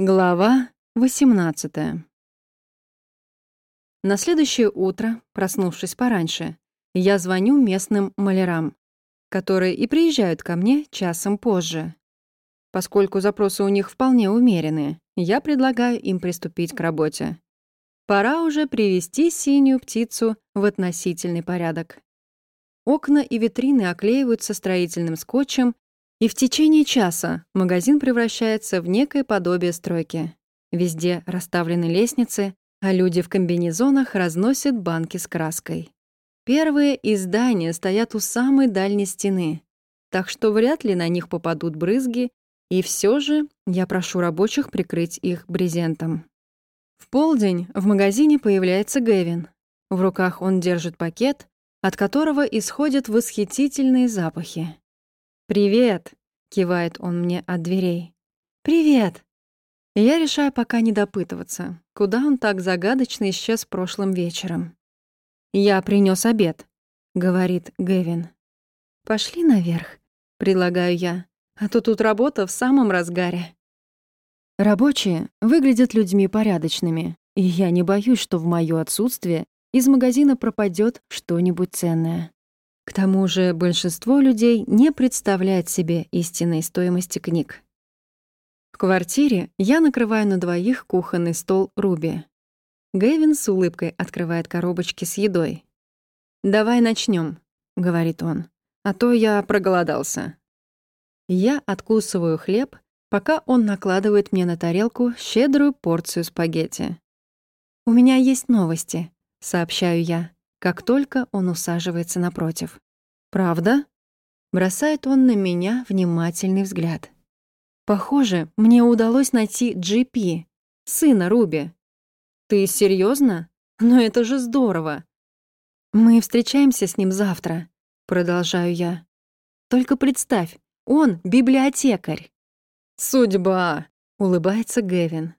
Глава 18 На следующее утро, проснувшись пораньше, я звоню местным малярам, которые и приезжают ко мне часом позже. Поскольку запросы у них вполне умеренные, я предлагаю им приступить к работе. Пора уже привести синюю птицу в относительный порядок. Окна и витрины оклеиваются строительным скотчем и в течение часа магазин превращается в некое подобие стройки. Везде расставлены лестницы, а люди в комбинезонах разносят банки с краской. Первые издания стоят у самой дальней стены, так что вряд ли на них попадут брызги, и все же я прошу рабочих прикрыть их брезентом. В полдень в магазине появляется Гэвин. В руках он держит пакет, от которого исходят восхитительные запахи. «Привет!» — кивает он мне от дверей. «Привет!» Я решаю пока не допытываться, куда он так загадочно исчез прошлым вечером. «Я принес обед», — говорит Гэвин. «Пошли наверх», — предлагаю я, «а то тут работа в самом разгаре». Рабочие выглядят людьми порядочными, и я не боюсь, что в моё отсутствие из магазина пропадет что-нибудь ценное. К тому же большинство людей не представляет себе истинной стоимости книг. В квартире я накрываю на двоих кухонный стол Руби. Гэвин с улыбкой открывает коробочки с едой. «Давай начнем, говорит он, — «а то я проголодался». Я откусываю хлеб, пока он накладывает мне на тарелку щедрую порцию спагетти. «У меня есть новости», — сообщаю я как только он усаживается напротив. «Правда?» Бросает он на меня внимательный взгляд. «Похоже, мне удалось найти GP, сына Руби. Ты серьезно? Но это же здорово!» «Мы встречаемся с ним завтра», — продолжаю я. «Только представь, он библиотекарь». «Судьба», — улыбается Гэвин.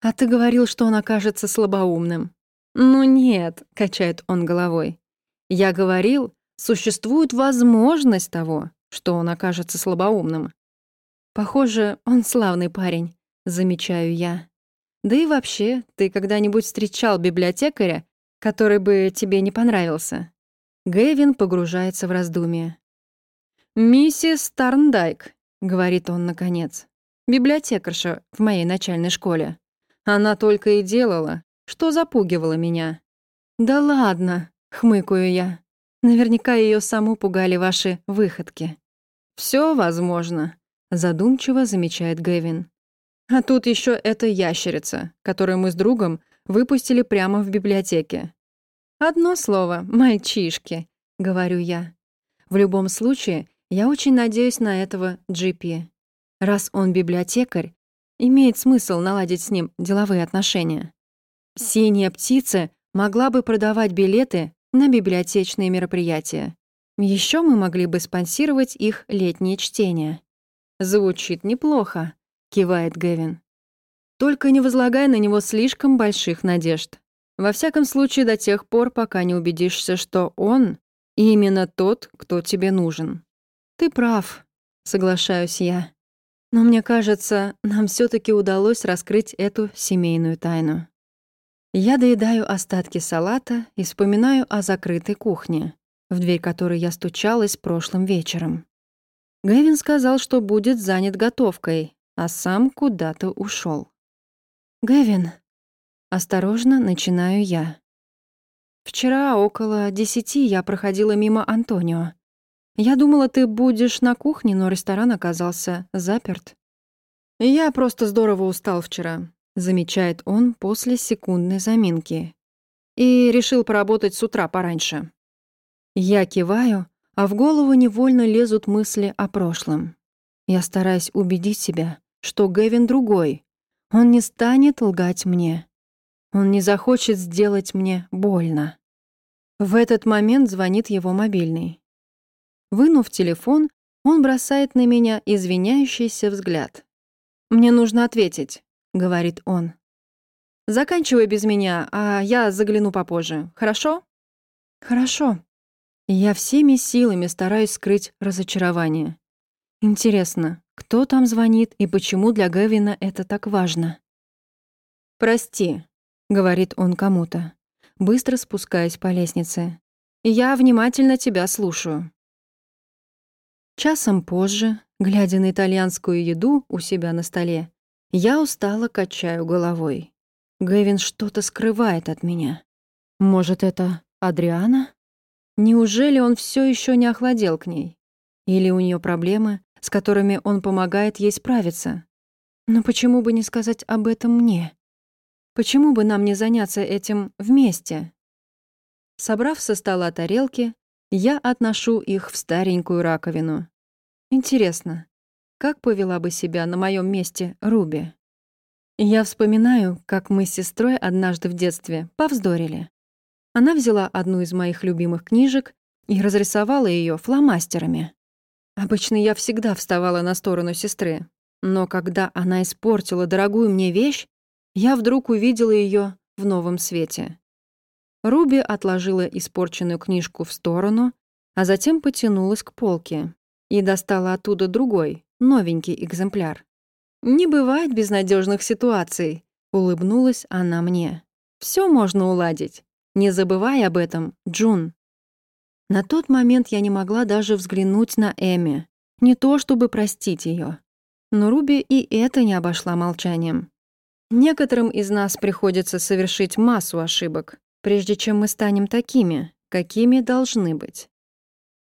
«А ты говорил, что он окажется слабоумным». «Ну нет», — качает он головой. «Я говорил, существует возможность того, что он окажется слабоумным». «Похоже, он славный парень», — замечаю я. «Да и вообще, ты когда-нибудь встречал библиотекаря, который бы тебе не понравился?» Гэвин погружается в раздумие. «Миссис Тарндайк», — говорит он наконец, — «библиотекарша в моей начальной школе. Она только и делала, что запугивало меня. «Да ладно», — хмыкаю я. «Наверняка ее саму пугали ваши выходки». Все возможно», — задумчиво замечает Гэвин. «А тут еще эта ящерица, которую мы с другом выпустили прямо в библиотеке». «Одно слово — мальчишки», — говорю я. В любом случае, я очень надеюсь на этого Джипи. Раз он библиотекарь, имеет смысл наладить с ним деловые отношения. Синяя птица могла бы продавать билеты на библиотечные мероприятия. Еще мы могли бы спонсировать их летние чтения. «Звучит неплохо», — кивает Гэвин. «Только не возлагай на него слишком больших надежд. Во всяком случае, до тех пор, пока не убедишься, что он именно тот, кто тебе нужен». «Ты прав», — соглашаюсь я. «Но мне кажется, нам все таки удалось раскрыть эту семейную тайну». Я доедаю остатки салата и вспоминаю о закрытой кухне, в дверь которой я стучалась прошлым вечером. Гэвин сказал, что будет занят готовкой, а сам куда-то ушел. «Гэвин», — осторожно начинаю я. «Вчера около десяти я проходила мимо Антонио. Я думала, ты будешь на кухне, но ресторан оказался заперт. Я просто здорово устал вчера замечает он после секундной заминки. И решил поработать с утра пораньше. Я киваю, а в голову невольно лезут мысли о прошлом. Я стараюсь убедить себя, что Гэвин другой. Он не станет лгать мне. Он не захочет сделать мне больно. В этот момент звонит его мобильный. Вынув телефон, он бросает на меня извиняющийся взгляд. Мне нужно ответить. — говорит он. «Заканчивай без меня, а я загляну попозже, хорошо?» «Хорошо». Я всеми силами стараюсь скрыть разочарование. Интересно, кто там звонит и почему для Гэвина это так важно? «Прости», — говорит он кому-то, быстро спускаясь по лестнице. «Я внимательно тебя слушаю». Часом позже, глядя на итальянскую еду у себя на столе, я устало качаю головой. Гэвин что-то скрывает от меня. Может, это Адриана? Неужели он все еще не охладел к ней? Или у нее проблемы, с которыми он помогает ей справиться? Но почему бы не сказать об этом мне? Почему бы нам не заняться этим вместе? Собрав со стола тарелки, я отношу их в старенькую раковину. Интересно, как повела бы себя на моем месте Руби? Я вспоминаю, как мы с сестрой однажды в детстве повздорили. Она взяла одну из моих любимых книжек и разрисовала ее фломастерами. Обычно я всегда вставала на сторону сестры, но когда она испортила дорогую мне вещь, я вдруг увидела ее в новом свете. Руби отложила испорченную книжку в сторону, а затем потянулась к полке и достала оттуда другой, новенький экземпляр. «Не бывает безнадежных ситуаций», — улыбнулась она мне. Все можно уладить. Не забывай об этом, Джун». На тот момент я не могла даже взглянуть на Эми. Не то чтобы простить ее. Но Руби и это не обошла молчанием. Некоторым из нас приходится совершить массу ошибок, прежде чем мы станем такими, какими должны быть.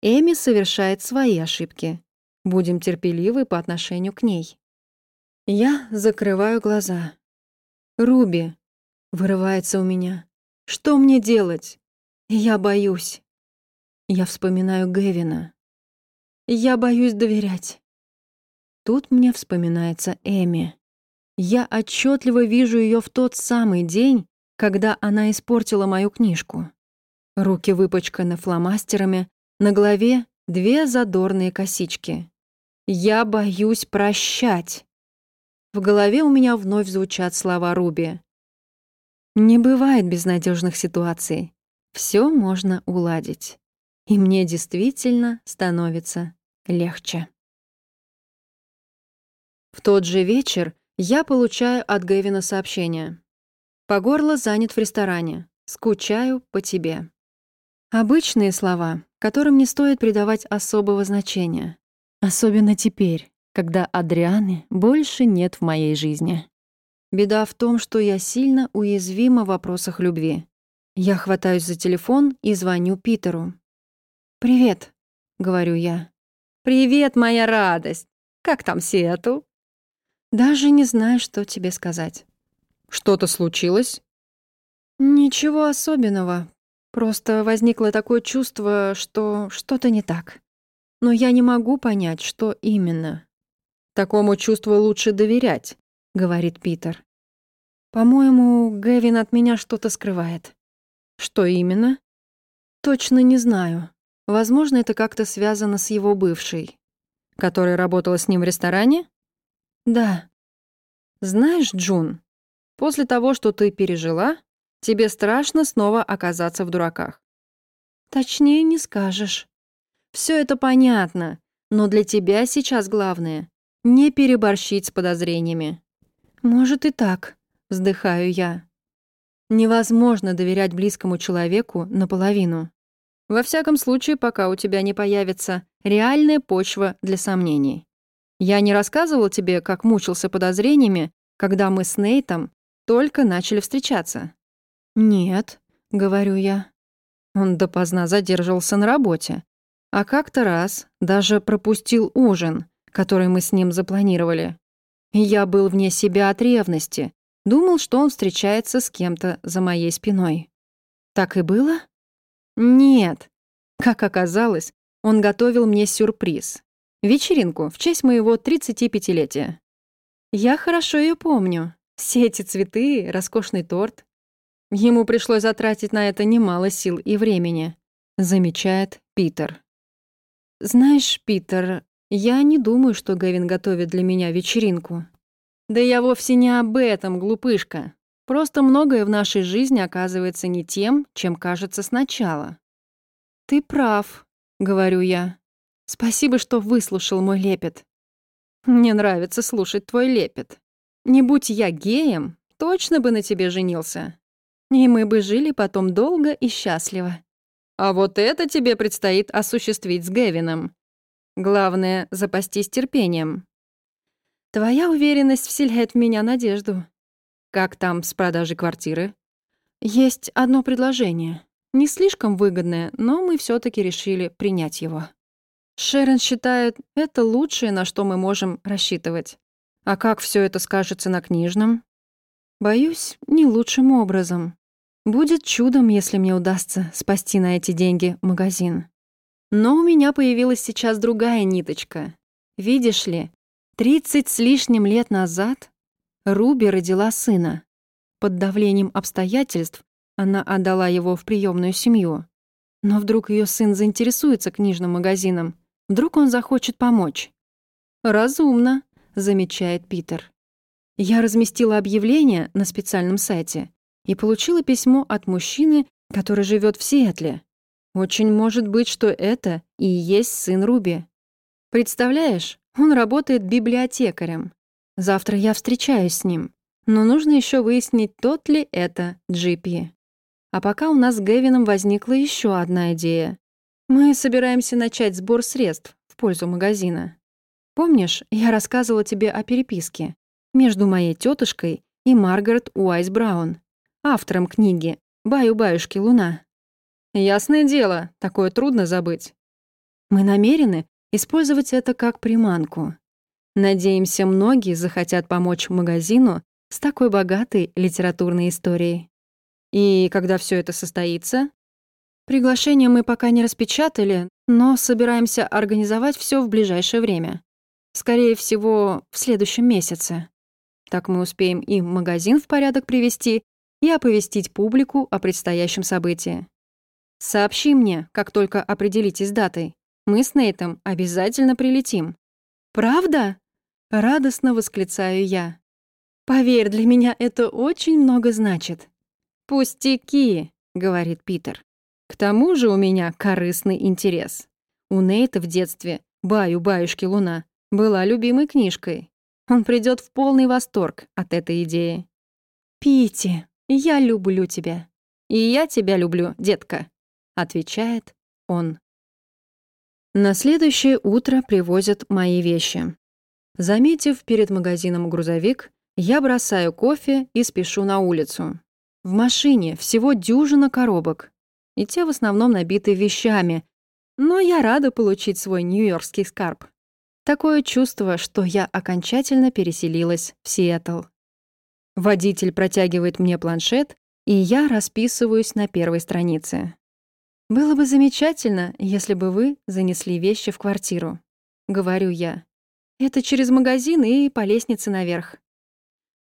Эми совершает свои ошибки. Будем терпеливы по отношению к ней. Я закрываю глаза. «Руби», — вырывается у меня. «Что мне делать? Я боюсь». Я вспоминаю Гевина. Я боюсь доверять. Тут мне вспоминается Эми. Я отчетливо вижу ее в тот самый день, когда она испортила мою книжку. Руки выпачканы фломастерами, на голове две задорные косички. Я боюсь прощать. В голове у меня вновь звучат слова Руби. Не бывает безнадежных ситуаций. Все можно уладить. И мне действительно становится легче. В тот же вечер я получаю от Гэвина сообщение. «По горло занят в ресторане. Скучаю по тебе». Обычные слова, которым не стоит придавать особого значения. Особенно теперь, когда Адрианы больше нет в моей жизни. Беда в том, что я сильно уязвима в вопросах любви. Я хватаюсь за телефон и звоню Питеру. «Привет», — говорю я. «Привет, моя радость! Как там Сиэтл?» «Даже не знаю, что тебе сказать». «Что-то случилось?» «Ничего особенного. Просто возникло такое чувство, что что-то не так. Но я не могу понять, что именно». «Такому чувству лучше доверять», — говорит Питер. «По-моему, Гэвин от меня что-то скрывает». «Что именно?» «Точно не знаю. Возможно, это как-то связано с его бывшей». «Которая работала с ним в ресторане?» «Да». «Знаешь, Джун, после того, что ты пережила, тебе страшно снова оказаться в дураках». «Точнее не скажешь». Все это понятно, но для тебя сейчас главное — не переборщить с подозрениями. «Может и так», — вздыхаю я. Невозможно доверять близкому человеку наполовину. Во всяком случае, пока у тебя не появится реальная почва для сомнений. Я не рассказывал тебе, как мучился подозрениями, когда мы с Нейтом только начали встречаться. «Нет», — говорю я. Он допоздна задерживался на работе. А как-то раз даже пропустил ужин, который мы с ним запланировали. Я был вне себя от ревности, думал, что он встречается с кем-то за моей спиной. Так и было? Нет. Как оказалось, он готовил мне сюрприз. Вечеринку в честь моего 35-летия. Я хорошо ее помню. Все эти цветы, роскошный торт. Ему пришлось затратить на это немало сил и времени, замечает Питер. Знаешь, Питер, я не думаю, что Гэвин готовит для меня вечеринку. Да я вовсе не об этом, глупышка. Просто многое в нашей жизни оказывается не тем, чем кажется сначала. Ты прав, говорю я. Спасибо, что выслушал мой лепет. Мне нравится слушать твой лепет. Не будь я геем, точно бы на тебе женился. И мы бы жили потом долго и счастливо. А вот это тебе предстоит осуществить с Гевином. Главное — запастись терпением. Твоя уверенность вселяет в меня надежду. Как там с продажей квартиры? Есть одно предложение. Не слишком выгодное, но мы все таки решили принять его. Шерон считает, это лучшее, на что мы можем рассчитывать. А как все это скажется на книжном? Боюсь, не лучшим образом. Будет чудом, если мне удастся спасти на эти деньги магазин. Но у меня появилась сейчас другая ниточка. Видишь ли, 30 с лишним лет назад Руби родила сына. Под давлением обстоятельств она отдала его в приемную семью. Но вдруг ее сын заинтересуется книжным магазином, вдруг он захочет помочь. «Разумно», — замечает Питер. Я разместила объявление на специальном сайте и получила письмо от мужчины, который живет в Сиэтле. Очень может быть, что это и есть сын Руби. Представляешь, он работает библиотекарем. Завтра я встречаюсь с ним. Но нужно еще выяснить, тот ли это Джипи. А пока у нас с Гэвином возникла еще одна идея. Мы собираемся начать сбор средств в пользу магазина. Помнишь, я рассказывала тебе о переписке между моей тетушкой и Маргарет Уайс Браун, автором книги «Баю-баюшки, луна». Ясное дело, такое трудно забыть. Мы намерены использовать это как приманку. Надеемся, многие захотят помочь магазину с такой богатой литературной историей. И когда все это состоится? Приглашение мы пока не распечатали, но собираемся организовать все в ближайшее время. Скорее всего, в следующем месяце. Так мы успеем и магазин в порядок привести, и оповестить публику о предстоящем событии. Сообщи мне, как только определитесь датой. Мы с Нейтом обязательно прилетим. Правда? Радостно восклицаю я. Поверь, для меня это очень много значит. Пустяки, говорит Питер. К тому же у меня корыстный интерес. У Нейта в детстве «Баю-баюшки луна» была любимой книжкой. Он придет в полный восторг от этой идеи. «Пити, я люблю тебя». «И я тебя люблю, детка», — отвечает он. На следующее утро привозят мои вещи. Заметив перед магазином грузовик, я бросаю кофе и спешу на улицу. В машине всего дюжина коробок, и те в основном набиты вещами, но я рада получить свой нью-йоркский скарб. Такое чувство, что я окончательно переселилась в Сиэтл. Водитель протягивает мне планшет, и я расписываюсь на первой странице. «Было бы замечательно, если бы вы занесли вещи в квартиру», — говорю я. Это через магазин и по лестнице наверх.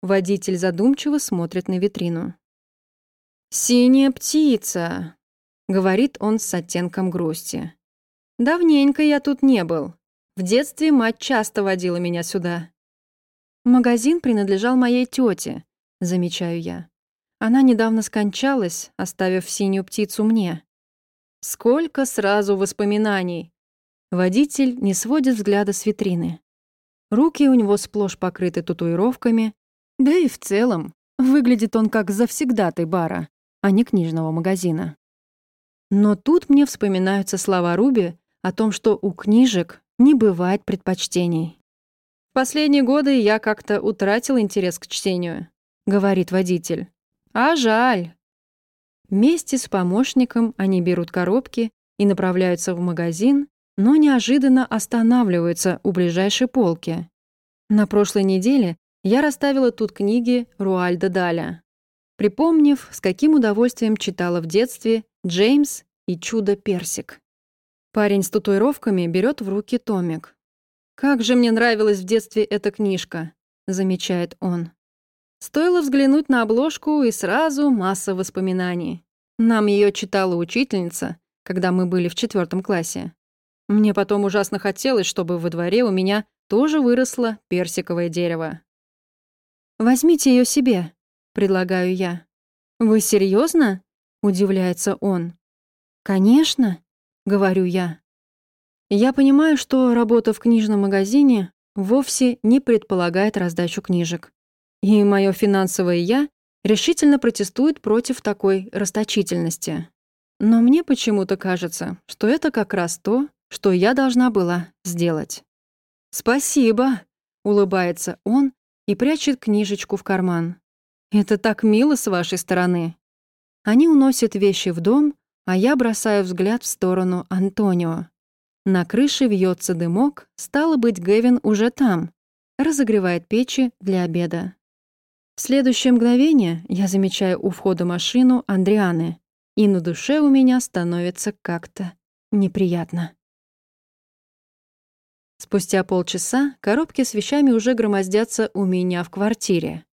Водитель задумчиво смотрит на витрину. «Синяя птица», — говорит он с оттенком грусти. «Давненько я тут не был. В детстве мать часто водила меня сюда». «Магазин принадлежал моей тете, замечаю я. Она недавно скончалась, оставив синюю птицу мне. Сколько сразу воспоминаний. Водитель не сводит взгляда с витрины. Руки у него сплошь покрыты татуировками, да и в целом выглядит он как завсегдатый бара, а не книжного магазина. Но тут мне вспоминаются слова Руби о том, что у книжек не бывает предпочтений. «В последние годы я как-то утратил интерес к чтению», — говорит водитель. «А жаль». Вместе с помощником они берут коробки и направляются в магазин, но неожиданно останавливаются у ближайшей полки. На прошлой неделе я расставила тут книги Руальда Даля, припомнив, с каким удовольствием читала в детстве «Джеймс» и «Чудо-персик». Парень с татуировками берет в руки томик. «Как же мне нравилась в детстве эта книжка», — замечает он. Стоило взглянуть на обложку, и сразу масса воспоминаний. Нам ее читала учительница, когда мы были в четвертом классе. Мне потом ужасно хотелось, чтобы во дворе у меня тоже выросло персиковое дерево. «Возьмите ее себе», — предлагаю я. «Вы серьезно? удивляется он. «Конечно», — говорю я. Я понимаю, что работа в книжном магазине вовсе не предполагает раздачу книжек. И мое финансовое «я» решительно протестует против такой расточительности. Но мне почему-то кажется, что это как раз то, что я должна была сделать. «Спасибо», — улыбается он и прячет книжечку в карман. «Это так мило с вашей стороны». Они уносят вещи в дом, а я бросаю взгляд в сторону Антонио. На крыше вьется дымок, стало быть, Гэвин уже там, разогревает печи для обеда. В следующее мгновение я замечаю у входа машину Андрианы, и на душе у меня становится как-то неприятно. Спустя полчаса коробки с вещами уже громоздятся у меня в квартире.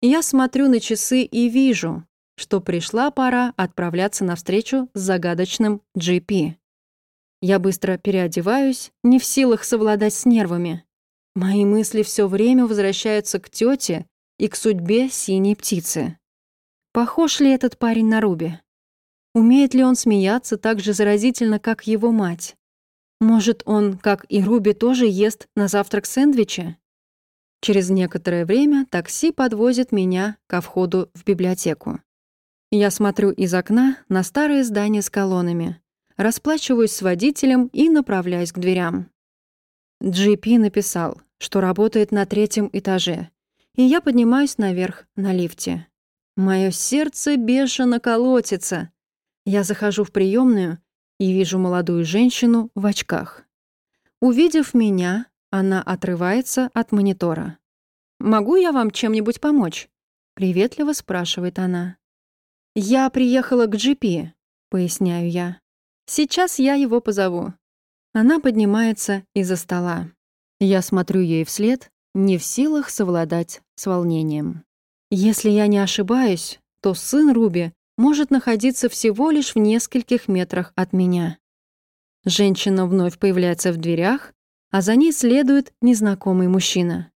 Я смотрю на часы и вижу, что пришла пора отправляться на встречу с загадочным GP. Я быстро переодеваюсь, не в силах совладать с нервами. Мои мысли все время возвращаются к тете и к судьбе синей птицы. Похож ли этот парень на Руби? Умеет ли он смеяться так же заразительно, как его мать? Может, он, как и Руби, тоже ест на завтрак сэндвичи? Через некоторое время такси подвозит меня ко входу в библиотеку. Я смотрю из окна на старое здание с колоннами, расплачиваюсь с водителем и направляюсь к дверям. GP написал, что работает на третьем этаже, и я поднимаюсь наверх на лифте. Мое сердце бешено колотится. Я захожу в приемную и вижу молодую женщину в очках. Увидев меня, она отрывается от монитора. «Могу я вам чем-нибудь помочь?» — приветливо спрашивает она. «Я приехала к GP», — поясняю я. «Сейчас я его позову». Она поднимается из-за стола. Я смотрю ей вслед, не в силах совладать с волнением. Если я не ошибаюсь, то сын Руби может находиться всего лишь в нескольких метрах от меня. Женщина вновь появляется в дверях, а за ней следует незнакомый мужчина.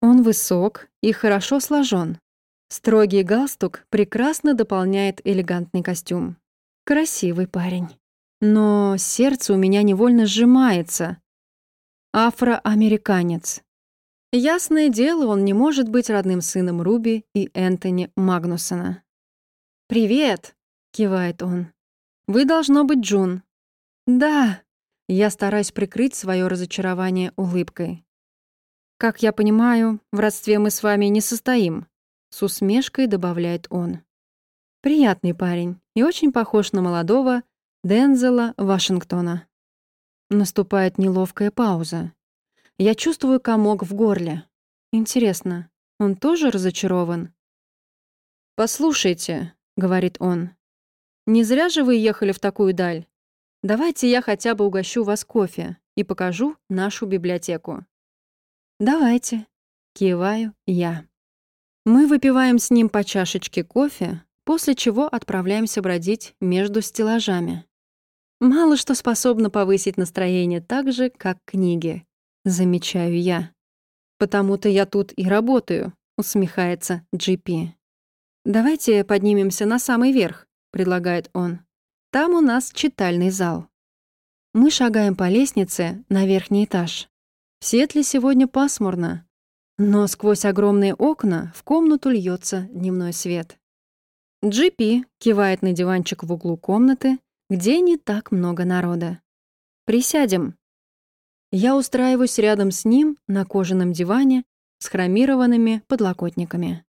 Он высок и хорошо сложен. Строгий галстук прекрасно дополняет элегантный костюм. Красивый парень. Но сердце у меня невольно сжимается. Афроамериканец. Ясное дело, он не может быть родным сыном Руби и Энтони Магнусона. «Привет!» — кивает он. «Вы должно быть Джун». «Да». Я стараюсь прикрыть свое разочарование улыбкой. «Как я понимаю, в родстве мы с вами не состоим», — с усмешкой добавляет он. «Приятный парень и очень похож на молодого Дензела Вашингтона». Наступает неловкая пауза. Я чувствую комок в горле. Интересно, он тоже разочарован? «Послушайте», — говорит он, — «не зря же вы ехали в такую даль. Давайте я хотя бы угощу вас кофе и покажу нашу библиотеку». «Давайте», — киваю я. Мы выпиваем с ним по чашечке кофе, после чего отправляемся бродить между стеллажами. Мало что способно повысить настроение так же, как книги. Замечаю я. «Потому-то я тут и работаю», — усмехается Джипи. «Давайте поднимемся на самый верх», — предлагает он. «Там у нас читальный зал». Мы шагаем по лестнице на верхний этаж. В Сетле сегодня пасмурно, но сквозь огромные окна в комнату льется дневной свет. Джипи кивает на диванчик в углу комнаты, где не так много народа. «Присядем», я устраиваюсь рядом с ним на кожаном диване с хромированными подлокотниками.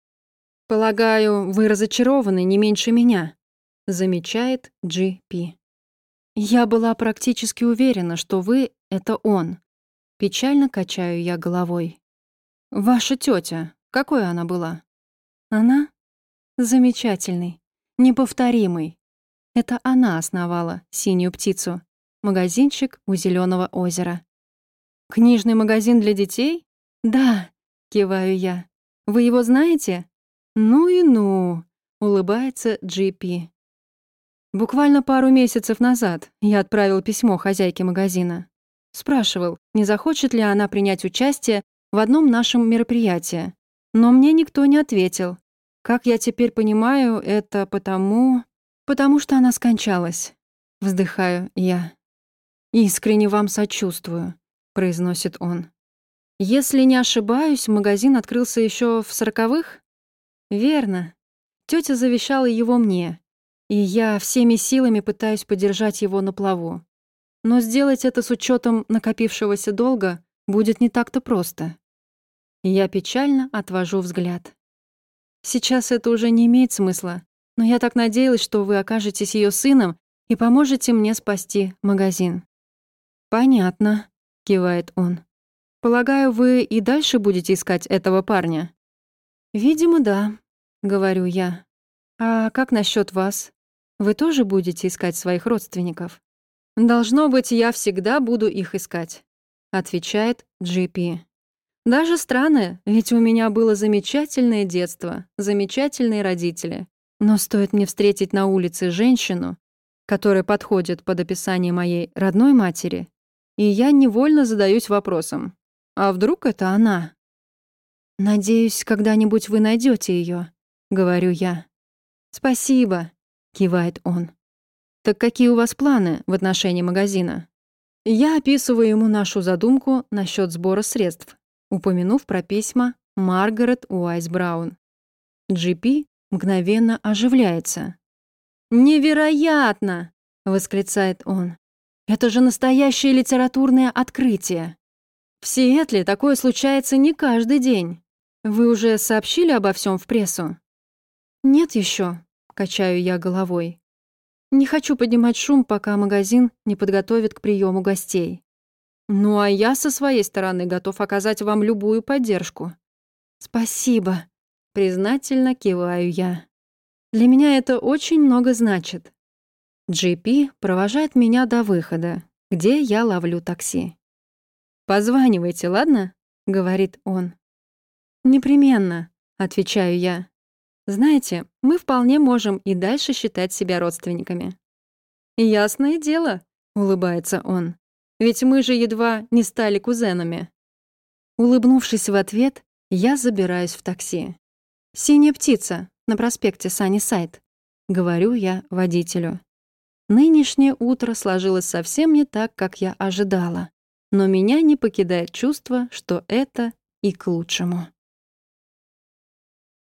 «Полагаю, вы разочарованы не меньше меня», — замечает Джи Пи. «Я была практически уверена, что вы — это он». Печально качаю я головой. «Ваша тетя, какой она была?» «Она? Замечательный, неповторимый. Это она основала «Синюю птицу», магазинчик у Зеленого озера. «Книжный магазин для детей?» «Да», — киваю я. «Вы его знаете?» «Ну и ну», — улыбается Джипи. Буквально пару месяцев назад я отправил письмо хозяйке магазина. Спрашивал, не захочет ли она принять участие в одном нашем мероприятии. Но мне никто не ответил. Как я теперь понимаю, это потому... Потому что она скончалась. Вздыхаю я. Искренне вам сочувствую произносит он. Если не ошибаюсь, магазин открылся еще в сороковых? Верно. Тетя завещала его мне, и я всеми силами пытаюсь подержать его на плаву. Но сделать это с учетом накопившегося долга будет не так-то просто. Я печально отвожу взгляд. Сейчас это уже не имеет смысла, но я так надеялась, что вы окажетесь ее сыном и поможете мне спасти магазин. Понятно, кивает он. Полагаю, вы и дальше будете искать этого парня? Видимо, да, говорю я. А как насчет вас? Вы тоже будете искать своих родственников? Должно быть, я всегда буду их искать, отвечает Джипи. Даже странно, ведь у меня было замечательное детство, замечательные родители. Но стоит мне встретить на улице женщину, которая подходит под описание моей родной матери, и я невольно задаюсь вопросом, а вдруг это она? «Надеюсь, когда-нибудь вы найдете ее, говорю я. «Спасибо», — кивает он. «Так какие у вас планы в отношении магазина?» Я описываю ему нашу задумку насчет сбора средств, упомянув про письма Маргарет Уайс Браун. Джипи мгновенно оживляется. «Невероятно!» — восклицает он. «Это же настоящее литературное открытие! В Сиэтле такое случается не каждый день. Вы уже сообщили обо всем в прессу?» «Нет еще», — качаю я головой. «Не хочу поднимать шум, пока магазин не подготовит к приему гостей. Ну а я со своей стороны готов оказать вам любую поддержку». «Спасибо», — признательно киваю я. «Для меня это очень много значит». GP провожает меня до выхода, где я ловлю такси. «Позванивайте, ладно?» — говорит он. «Непременно», — отвечаю я. «Знаете, мы вполне можем и дальше считать себя родственниками». «Ясное дело», — улыбается он. «Ведь мы же едва не стали кузенами». Улыбнувшись в ответ, я забираюсь в такси. «Синяя птица» на проспекте Санни-Сайт, говорю я водителю. Нынешнее утро сложилось совсем не так, как я ожидала но меня не покидает чувство, что это и к лучшему.